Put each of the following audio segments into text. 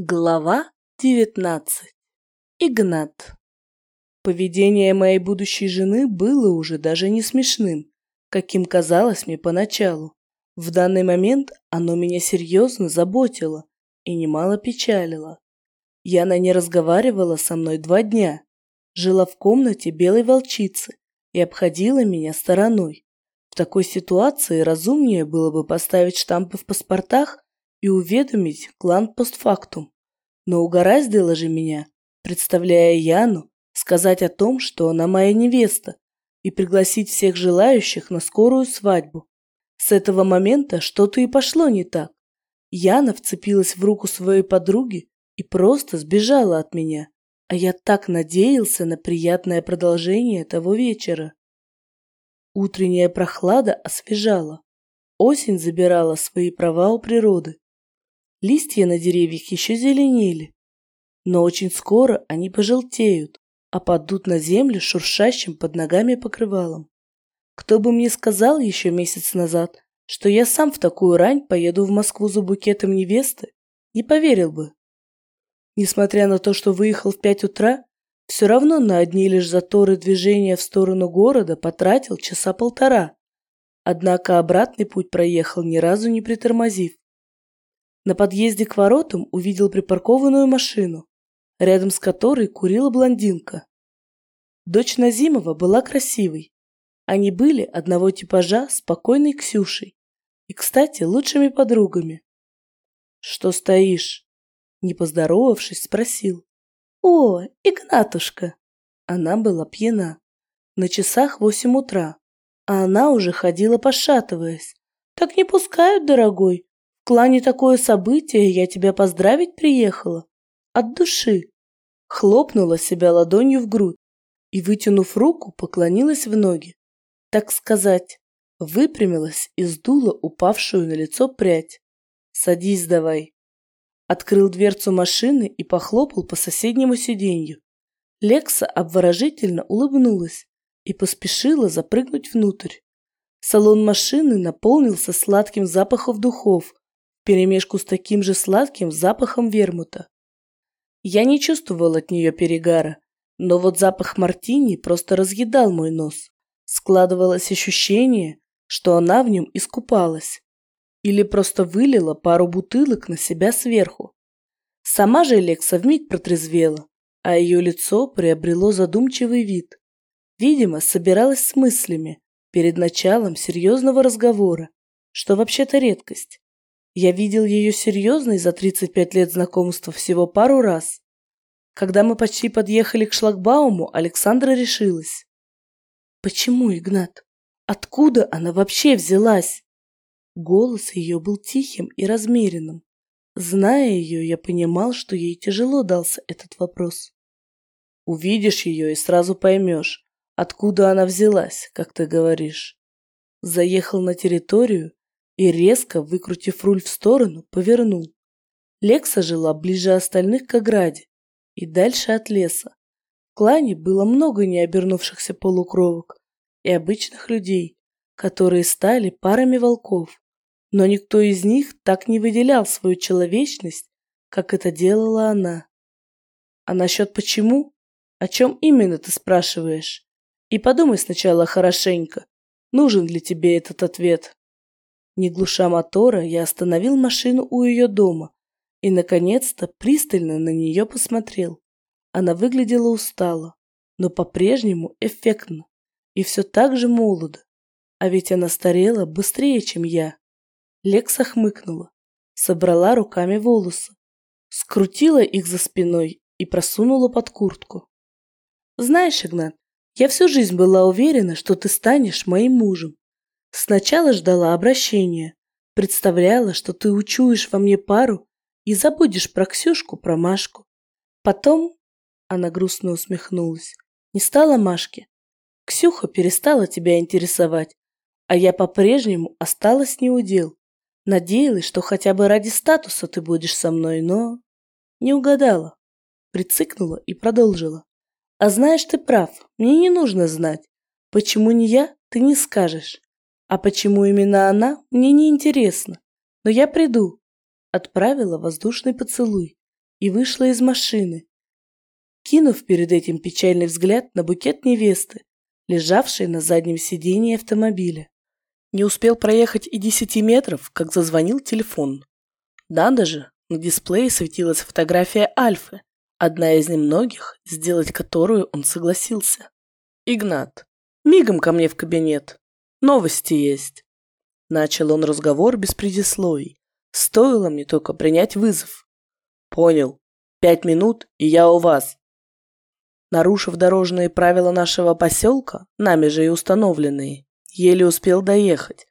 Глава 19. Игнат. Поведение моей будущей жены было уже даже не смешным, каким казалось мне поначалу. В данный момент оно меня серьезно заботило и немало печалило. Яна не разговаривала со мной два дня, жила в комнате белой волчицы и обходила меня стороной. В такой ситуации разумнее было бы поставить штампы в паспортах и уведомить клан постфактум. Но угораздило же меня, представляя Яну, сказать о том, что она моя невеста, и пригласить всех желающих на скорую свадьбу. С этого момента что-то и пошло не так. Яна вцепилась в руку своей подруги и просто сбежала от меня, а я так надеялся на приятное продолжение того вечера. Утренняя прохлада освежала. Осень забирала свои права у природы. Листья на деревьях еще зеленели, но очень скоро они пожелтеют, а падут на землю шуршащим под ногами покрывалом. Кто бы мне сказал еще месяц назад, что я сам в такую рань поеду в Москву за букетом невесты, не поверил бы. Несмотря на то, что выехал в пять утра, все равно на одни лишь заторы движения в сторону города потратил часа полтора. Однако обратный путь проехал ни разу не притормозив. На подъезде к воротам увидел припаркованную машину, рядом с которой курила блондинка. Дочь Назимова была красивой. Они были одного типажа с покойной Ксюшей. И, кстати, лучшими подругами. «Что стоишь?» Не поздоровавшись, спросил. «О, Игнатушка!» Она была пьяна. На часах восемь утра, а она уже ходила пошатываясь. «Так не пускают, дорогой, клане такое событие, я тебя поздравить приехала. От души. Хлопнула себя ладонью в грудь и, вытянув руку, поклонилась в ноги. Так сказать, выпрямилась и сдула упавшую на лицо прядь. «Садись давай». Открыл дверцу машины и похлопал по соседнему сиденью. Лекса обворожительно улыбнулась и поспешила запрыгнуть внутрь. Салон машины наполнился сладким запахом духов, вперемешку с таким же сладким запахом вермута. Я не чувствовал от нее перегара, но вот запах мартини просто разъедал мой нос. Складывалось ощущение, что она в нем искупалась. Или просто вылила пару бутылок на себя сверху. Сама же Лекса вмиг протрезвела, а ее лицо приобрело задумчивый вид. Видимо, собиралась с мыслями перед началом серьезного разговора, что вообще-то редкость. Я видел ее серьезной за 35 лет знакомства всего пару раз. Когда мы почти подъехали к шлагбауму, Александра решилась. «Почему, Игнат? Откуда она вообще взялась?» Голос ее был тихим и размеренным. Зная ее, я понимал, что ей тяжело дался этот вопрос. «Увидишь ее и сразу поймешь, откуда она взялась, как ты говоришь». Заехал на территорию, и, резко выкрутив руль в сторону, повернул. Лекса жила ближе остальных к ограде и дальше от леса. В клане было много необернувшихся полукровок и обычных людей, которые стали парами волков, но никто из них так не выделял свою человечность, как это делала она. А насчет почему? О чем именно ты спрашиваешь? И подумай сначала хорошенько, нужен ли тебе этот ответ. Не глуша мотора, я остановил машину у ее дома и, наконец-то, пристально на нее посмотрел. Она выглядела устало, но по-прежнему эффектно и все так же молодо. А ведь она старела быстрее, чем я. Лекса хмыкнула, собрала руками волосы, скрутила их за спиной и просунула под куртку. «Знаешь, Игнат, я всю жизнь была уверена, что ты станешь моим мужем. Сначала ждала обращения, представляла, что ты учуешь во мне пару и забудешь про Ксюшку, про Машку. Потом, она грустно усмехнулась, не стала Машки. Ксюха перестала тебя интересовать, а я по-прежнему осталась неудел. Надеялась, что хотя бы ради статуса ты будешь со мной, но... Не угадала. Прицикнула и продолжила. А знаешь, ты прав, мне не нужно знать. Почему не я, ты не скажешь. А почему именно она, мне не интересно. Но я приду. Отправила воздушный поцелуй и вышла из машины, кинув перед этим печальный взгляд на букет невесты, лежавший на заднем сидении автомобиля. Не успел проехать и десяти метров, как зазвонил телефон. Надо же, на дисплее светилась фотография Альфы, одна из немногих, сделать которую он согласился. «Игнат, мигом ко мне в кабинет. Новости есть». Начал он разговор без предисловий. Стоило мне только принять вызов. «Понял. Пять минут, и я у вас. Нарушив дорожные правила нашего поселка, нами же и установленные, еле успел доехать.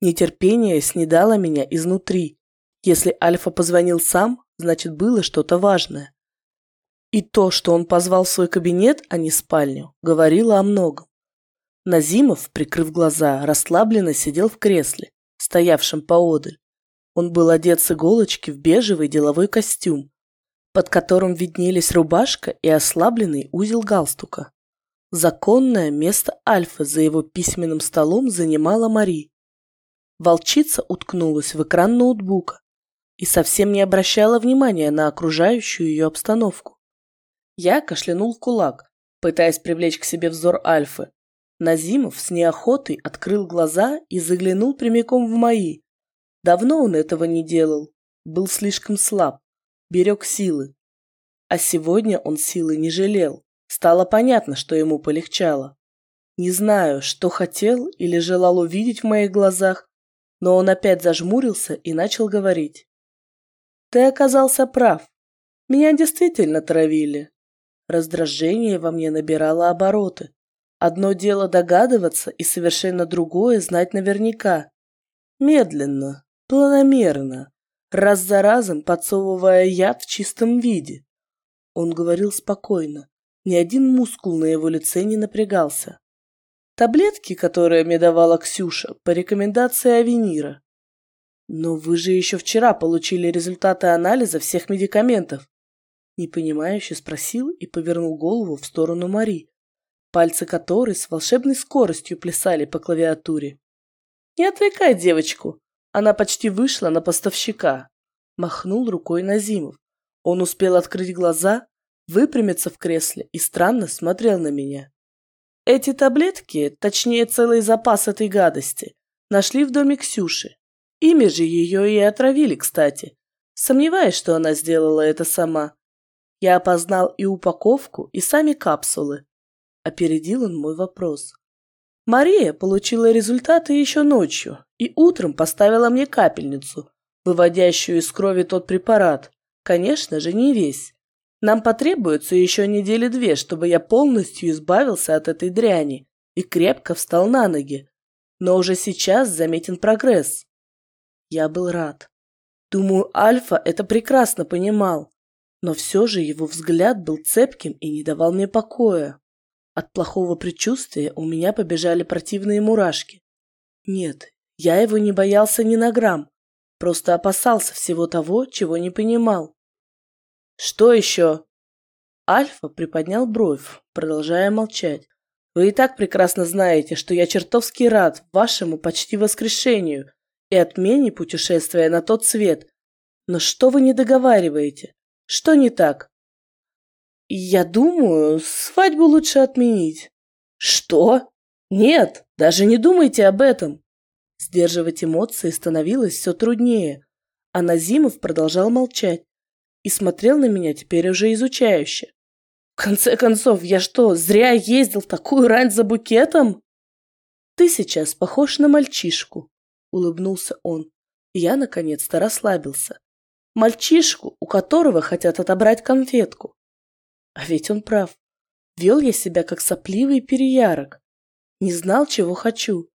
Нетерпение снедало меня изнутри. Если Альфа позвонил сам, значит было что-то важное. И то, что он позвал в свой кабинет, а не спальню, говорило о многом. Назимов, прикрыв глаза, расслабленно сидел в кресле, стоявшем поодаль. Он был одет с иголочки в бежевый деловой костюм, под которым виднелись рубашка и ослабленный узел галстука. Законное место Альфы за его письменным столом занимала Мари. Волчица уткнулась в экран ноутбука и совсем не обращала внимания на окружающую ее обстановку. Я кашлянул кулак, пытаясь привлечь к себе взор Альфы. Назимов с неохотой открыл глаза и заглянул прямиком в мои. Давно он этого не делал, был слишком слаб берег силы. А сегодня он силы не жалел. Стало понятно, что ему полегчало. Не знаю, что хотел или желал увидеть в моих глазах, но он опять зажмурился и начал говорить. «Ты оказался прав. Меня действительно травили». Раздражение во мне набирало обороты. Одно дело догадываться и совершенно другое знать наверняка. Медленно, планомерно, раз за разом подсовывая яд в чистом виде. Он говорил спокойно, ни один мускул на его лице не напрягался. Таблетки, которые мне давала Ксюша, по рекомендации Авенира. Но вы же еще вчера получили результаты анализа всех медикаментов. Непонимающе спросил и повернул голову в сторону Мари, пальцы которой с волшебной скоростью плясали по клавиатуре. «Не отвлекай девочку, она почти вышла на поставщика. Махнул рукой Назимов. Он успел открыть глаза, выпрямиться в кресле и странно смотрел на меня. Эти таблетки, точнее целый запас этой гадости, нашли в доме Ксюши. Ими же ее и отравили, кстати. Сомневаюсь, что она сделала это сама. Я опознал и упаковку, и сами капсулы. Опередил он мой вопрос. Мария получила результаты еще ночью и утром поставила мне капельницу, выводящую из крови тот препарат. Конечно же, не весь. Нам потребуется еще недели две, чтобы я полностью избавился от этой дряни и крепко встал на ноги. Но уже сейчас заметен прогресс. Я был рад. Думаю, Альфа это прекрасно понимал. Но все же его взгляд был цепким и не давал мне покоя. От плохого предчувствия у меня побежали противные мурашки. Нет, я его не боялся ни на грамм, просто опасался всего того, чего не понимал. «Что еще?» Альфа приподнял бровь, продолжая молчать. «Вы и так прекрасно знаете, что я чертовски рад вашему почти воскрешению и отмене путешествия на тот свет. Но что вы не договариваете? Что не так?» Я думаю, свадьбу лучше отменить. Что? Нет, даже не думайте об этом. Сдерживать эмоции становилось все труднее, а Назимов продолжал молчать и смотрел на меня теперь уже изучающе. В конце концов, я что, зря ездил такую рань за букетом? Ты сейчас похож на мальчишку, улыбнулся он. Я наконец-то расслабился. Мальчишку, у которого хотят отобрать конфетку. А ведь он прав. Вел я себя как сопливый переярок. Не знал, чего хочу.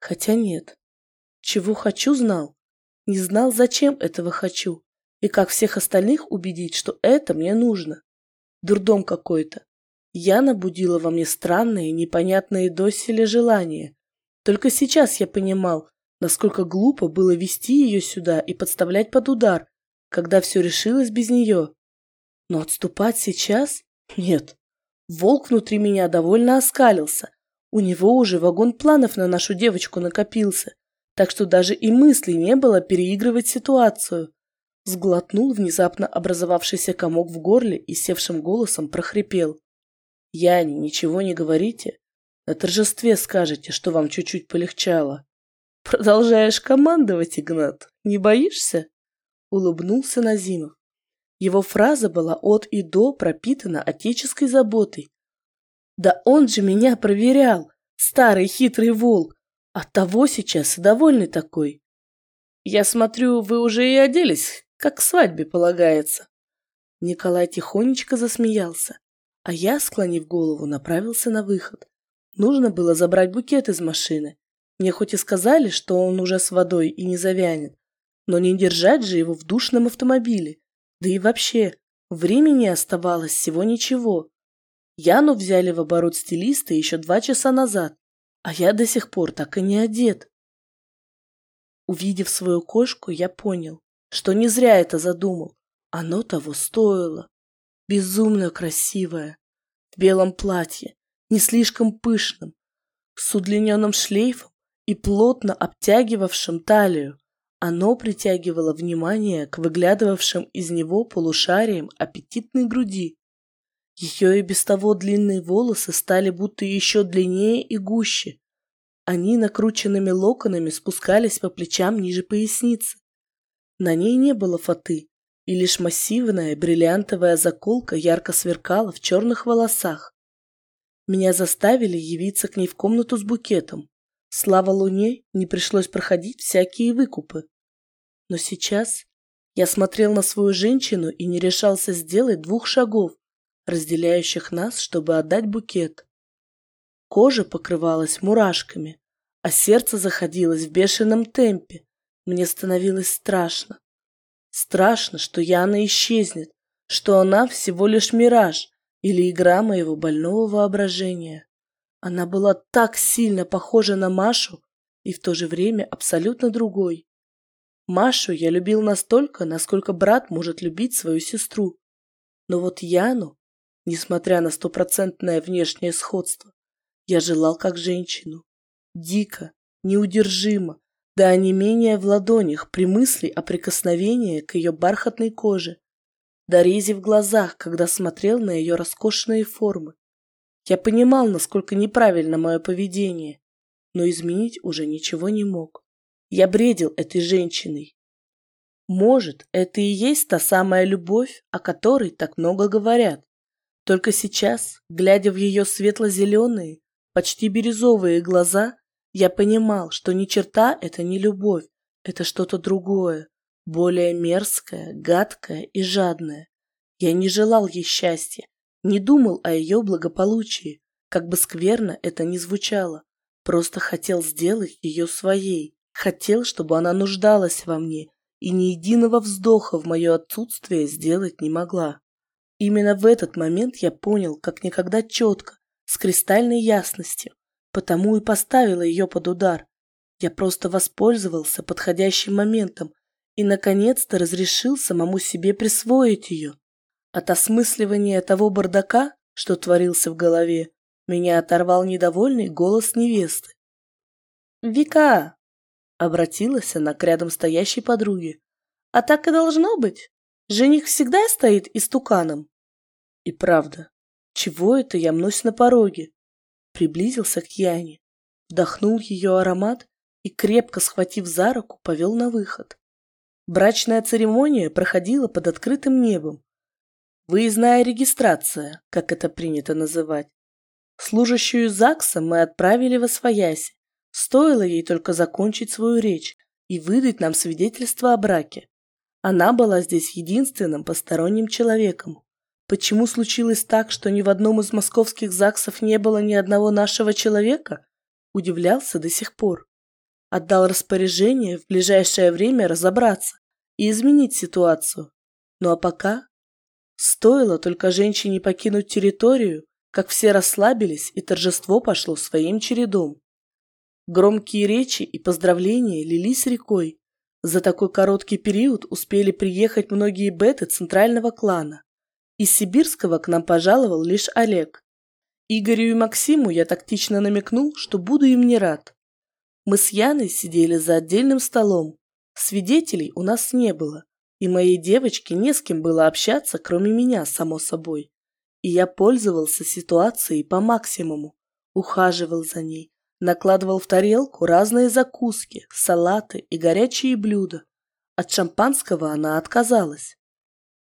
Хотя нет. Чего хочу, знал. Не знал, зачем этого хочу. И как всех остальных убедить, что это мне нужно. Дурдом какой-то. Яна будила во мне странные, непонятные доселе желания. Только сейчас я понимал, насколько глупо было вести ее сюда и подставлять под удар, когда все решилось без нее. Но отступать сейчас? Нет. Волк внутри меня довольно оскалился. У него уже вагон планов на нашу девочку накопился, так что даже и мысли не было переигрывать ситуацию. Сглотнул внезапно образовавшийся комок в горле и севшим голосом прохрипел. Яне, ничего не говорите. На торжестве скажете, что вам чуть-чуть полегчало. Продолжаешь командовать, Игнат? Не боишься? Улыбнулся Назимов. Его фраза была от и до пропитана отеческой заботой. Да он же меня проверял, старый хитрый волк. Оттого сейчас довольный такой. Я смотрю, вы уже и оделись, как к свадьбе полагается. Николай тихонечко засмеялся. А я, склонив голову, направился на выход. Нужно было забрать букет из машины. Мне хоть и сказали, что он уже с водой и не завянет, но не держать же его в душном автомобиле. Да и вообще, времени оставалось всего ничего. Яну взяли в оборот стилиста еще два часа назад, а я до сих пор так и не одет. Увидев свою кошку, я понял, что не зря это задумал. Оно того стоило безумно красивая, в белом платье, не слишком пышном, с удлиненным шлейфом и плотно обтягивавшим талию. Оно притягивало внимание к выглядывавшим из него полушариям аппетитной груди. Ее и без того длинные волосы стали будто еще длиннее и гуще. Они накрученными локонами спускались по плечам ниже поясницы. На ней не было фаты, и лишь массивная бриллиантовая заколка ярко сверкала в черных волосах. Меня заставили явиться к ней в комнату с букетом. Слава Луне, не пришлось проходить всякие выкупы. Но сейчас я смотрел на свою женщину и не решался сделать двух шагов, разделяющих нас, чтобы отдать букет. Кожа покрывалась мурашками, а сердце заходилось в бешеном темпе. Мне становилось страшно. Страшно, что Яна исчезнет, что она всего лишь мираж или игра моего больного воображения. Она была так сильно похожа на Машу и в то же время абсолютно другой. Машу я любил настолько, насколько брат может любить свою сестру. Но вот Яну, несмотря на стопроцентное внешнее сходство, я желал как женщину. Дико, неудержимо, до онемения в ладонях при мысли о прикосновении к ее бархатной коже, до рези в глазах, когда смотрел на ее роскошные формы. Я понимал, насколько неправильно мое поведение, но изменить уже ничего не мог. Я бредил этой женщиной. Может, это и есть та самая любовь, о которой так много говорят. Только сейчас, глядя в ее светло-зеленые, почти бирюзовые глаза, я понимал, что ни черта это не любовь, это что-то другое, более мерзкое, гадкое и жадное. Я не желал ей счастья, не думал о ее благополучии, как бы скверно это ни звучало. Просто хотел сделать ее своей, хотел, чтобы она нуждалась во мне и ни единого вздоха в мое отсутствие сделать не могла. Именно в этот момент я понял, как никогда четко, с кристальной ясностью, потому и поставила ее под удар. Я просто воспользовался подходящим моментом и, наконец-то, разрешил самому себе присвоить ее. От осмысливания того бардака, что творился в голове, меня оторвал недовольный голос невесты. «Вика!» — обратилась она к рядом стоящей подруге. «А так и должно быть. Жених всегда стоит истуканом». И правда, чего это я мнусь на пороге? приблизился к Яне, вдохнул ее аромат и, крепко схватив за руку, повел на выход. Брачная церемония проходила под открытым небом. Выездная регистрация, как это принято называть. Служащую ЗАГСа мы отправили в Освояси. Стоило ей только закончить свою речь и выдать нам свидетельство о браке. Она была здесь единственным посторонним человеком, Почему случилось так, что ни в одном из московских ЗАГСов не было ни одного нашего человека? Удивлялся до сих пор. Отдал распоряжение в ближайшее время разобраться и изменить ситуацию. Ну а пока... Стоило только женщине покинуть территорию, как все расслабились, и торжество пошло своим чередом. Громкие речи и поздравления лились рекой. За такой короткий период успели приехать многие беты центрального клана. Из Сибирского к нам пожаловал лишь Олег. Игорю и Максиму я тактично намекнул, что буду им не рад. Мы с Яной сидели за отдельным столом. Свидетелей у нас не было. И моей девочке не с кем было общаться, кроме меня, само собой. И я пользовался ситуацией по максимуму, ухаживал за ней, накладывал в тарелку разные закуски, салаты и горячие блюда. От шампанского она отказалась.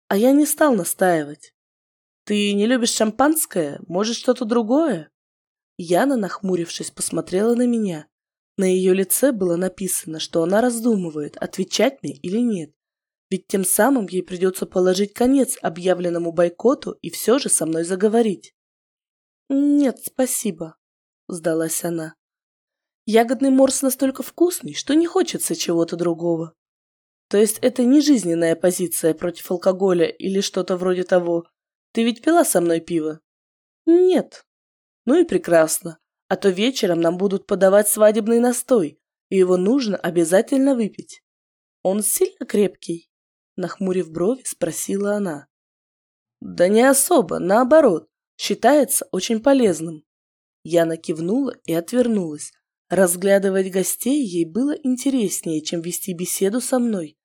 А я не стал настаивать. «Ты не любишь шампанское? Может, что-то другое?» Яна, нахмурившись, посмотрела на меня. На ее лице было написано, что она раздумывает, отвечать мне или нет. Ведь тем самым ей придется положить конец объявленному бойкоту и все же со мной заговорить. «Нет, спасибо», — сдалась она. «Ягодный морс настолько вкусный, что не хочется чего-то другого». То есть это не жизненная позиция против алкоголя или что-то вроде того. Ты ведь пила со мной пиво? Нет. Ну и прекрасно. А то вечером нам будут подавать свадебный настой, и его нужно обязательно выпить. Он сильно крепкий? Нахмурив брови, спросила она. Да не особо, наоборот. Считается очень полезным. Яна кивнула и отвернулась, Разглядывать гостей ей было интереснее, чем вести беседу со мной.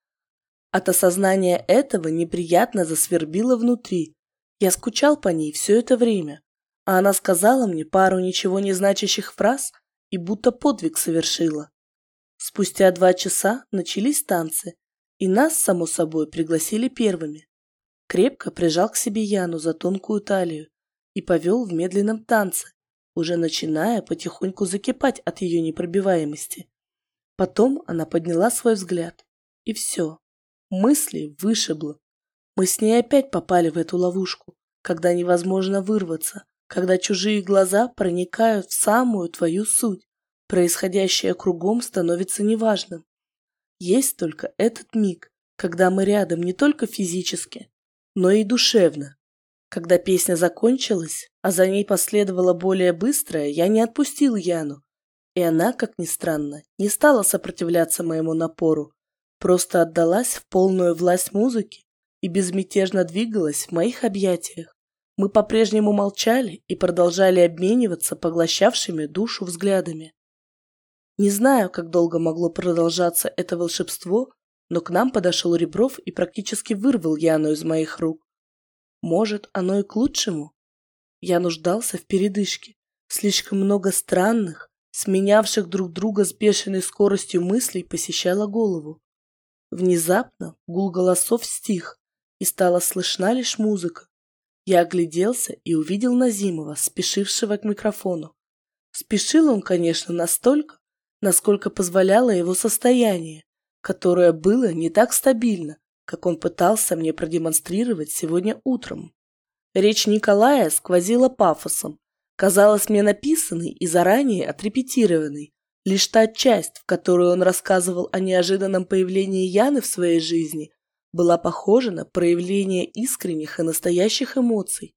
От осознания этого неприятно засвербило внутри. Я скучал по ней все это время, а она сказала мне пару ничего не значащих фраз и будто подвиг совершила. Спустя два часа начались танцы, и нас, само собой, пригласили первыми. Крепко прижал к себе Яну за тонкую талию и повел в медленном танце, уже начиная потихоньку закипать от ее непробиваемости. Потом она подняла свой взгляд. И все. Мысли вышибло. Мы с ней опять попали в эту ловушку, когда невозможно вырваться, когда чужие глаза проникают в самую твою суть. Происходящее кругом становится неважным. Есть только этот миг, когда мы рядом не только физически, но и душевно. Когда песня закончилась, а за ней последовала более быстрая, я не отпустил Яну. И она, как ни странно, не стала сопротивляться моему напору, просто отдалась в полную власть музыки и безмятежно двигалась в моих объятиях. Мы по-прежнему молчали и продолжали обмениваться поглощавшими душу взглядами. Не знаю, как долго могло продолжаться это волшебство, но к нам подошел Ребров и практически вырвал Яну из моих рук. Может, оно и к лучшему? Я нуждался в передышке. Слишком много странных, сменявших друг друга с бешеной скоростью мыслей посещало голову. Внезапно гул голосов стих, и стала слышна лишь музыка. Я огляделся и увидел Назимова, спешившего к микрофону. Спешил он, конечно, настолько, насколько позволяло его состояние, которое было не так стабильно, как он пытался мне продемонстрировать сегодня утром. Речь Николая сквозила пафосом, казалась мне написанной и заранее отрепетированной. Лишь та часть, в которой он рассказывал о неожиданном появлении Яны в своей жизни, была похожа на проявление искренних и настоящих эмоций.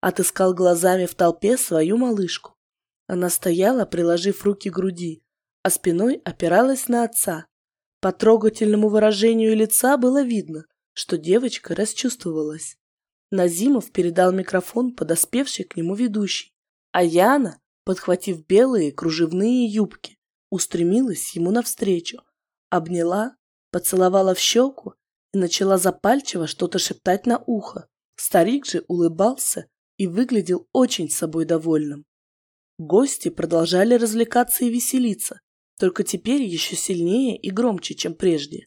Отыскал глазами в толпе свою малышку. Она стояла, приложив руки к груди, а спиной опиралась на отца, по трогательному выражению лица было видно, что девочка расчувствовалась. Назимов передал микрофон подоспевшей к нему ведущей, а Яна, подхватив белые кружевные юбки, устремилась ему навстречу, обняла, поцеловала в щеку и начала запальчиво что-то шептать на ухо. Старик же улыбался и выглядел очень собой довольным. Гости продолжали развлекаться и веселиться, только теперь еще сильнее и громче, чем прежде.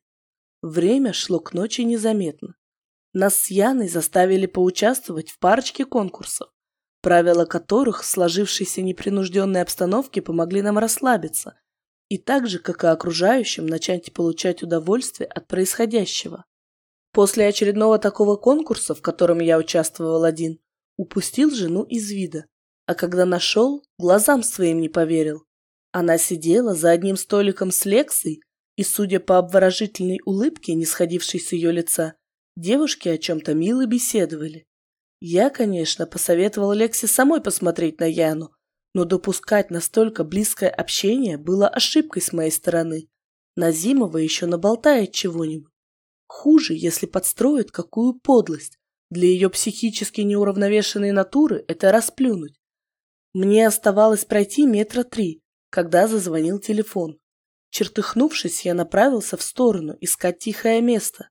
Время шло к ночи незаметно. Нас с Яной заставили поучаствовать в парочке конкурсов, правила которых в сложившейся непринужденной обстановке помогли нам расслабиться и так же, как и окружающим, начать получать удовольствие от происходящего. После очередного такого конкурса, в котором я участвовал один, упустил жену из вида, а когда нашел, глазам своим не поверил. Она сидела за одним столиком с Лексой, и, судя по обворожительной улыбке, не сходившей с ее лица, девушки о чем-то мило беседовали. Я, конечно, посоветовал Лексе самой посмотреть на Яну, но допускать настолько близкое общение было ошибкой с моей стороны. Назимова еще наболтает чего-нибудь. Хуже, если подстроит какую подлость. Для ее психически неуравновешенной натуры это расплюнуть. Мне оставалось пройти метра три, когда зазвонил телефон. Чертыхнувшись, я направился в сторону искать тихое место.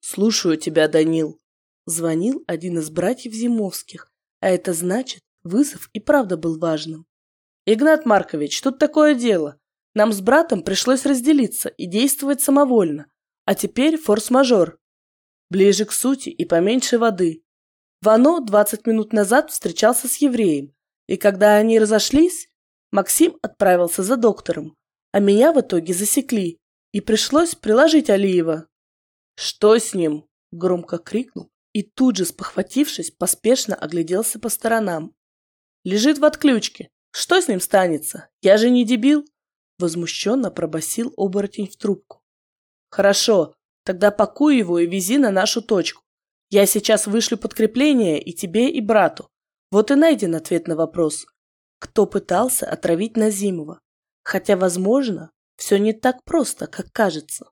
«Слушаю тебя, Данил», — звонил один из братьев Зимовских, а это значит, вызов и правда был важным. «Игнат Маркович, тут такое дело. Нам с братом пришлось разделиться и действовать самовольно. А теперь форс-мажор. Ближе к сути и поменьше воды. Вано 20 минут назад встречался с евреем, и когда они разошлись, Максим отправился за доктором, а меня в итоге засекли, и пришлось приложить Алиева. «Что с ним?» – громко крикнул и тут же, спохватившись, поспешно огляделся по сторонам. «Лежит в отключке. Что с ним станется? Я же не дебил!» Возмущенно пробасил оборотень в трубку. «Хорошо, тогда пакуй его и вези на нашу точку. Я сейчас вышлю подкрепление и тебе, и брату. Вот и найден ответ на вопрос. Кто пытался отравить Назимова? Хотя, возможно, все не так просто, как кажется.